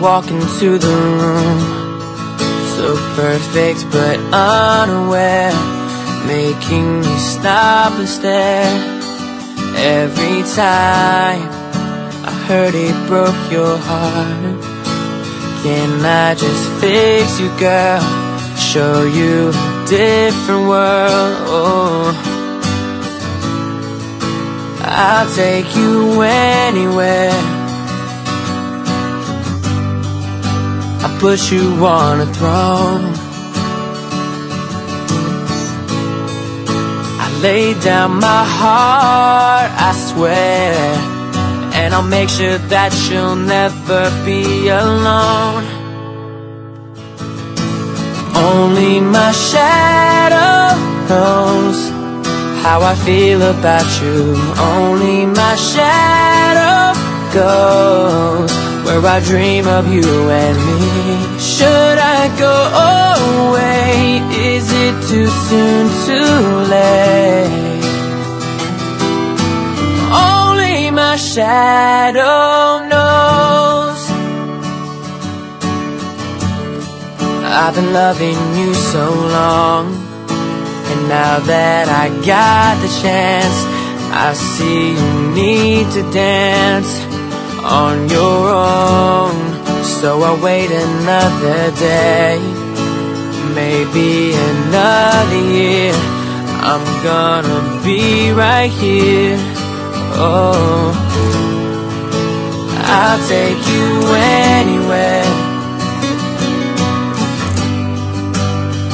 walk into the room. So perfect but unaware. Making me stop and stare. Every time I heard it broke your heart. Can I just fix you girl? Show you a different world. Oh. I'll take you anywhere Put you on a throne. I lay down my heart, I swear, and I'll make sure that you'll never be alone. Only my shadow knows how I feel about you. Only my shadow goes where I dream of you and me. Should I go away? Is it too soon, too late? Only my shadow knows. I've been loving you so long, and now that I got the chance, I see you need to dance on your own. So I'll wait another day. Maybe another year. I'm gonna be right here. Oh I'll take you anywhere.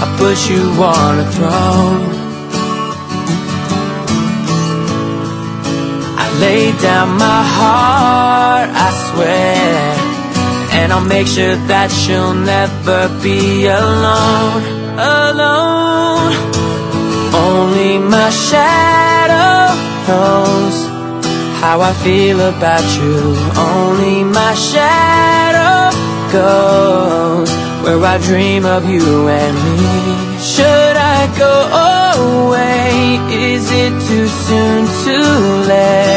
I'll put you on a throne. I lay down my heart, I swear And I'll make sure that you'll never be alone, alone Only my shadow knows how I feel about you Only my shadow goes where I dream of you and me Should I go away? Is it too soon, too late?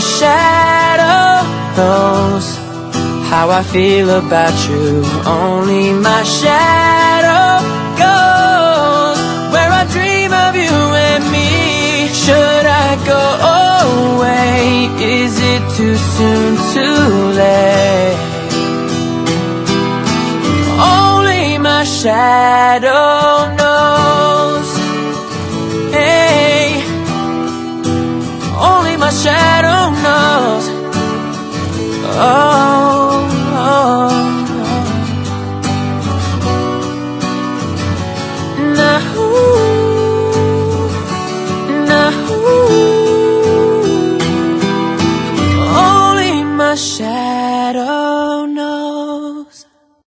My shadow knows how I feel about you Only my shadow goes Where I dream of you and me Should I go away? Is it too soon, too late? Only my shadow knows Hey Only my shadow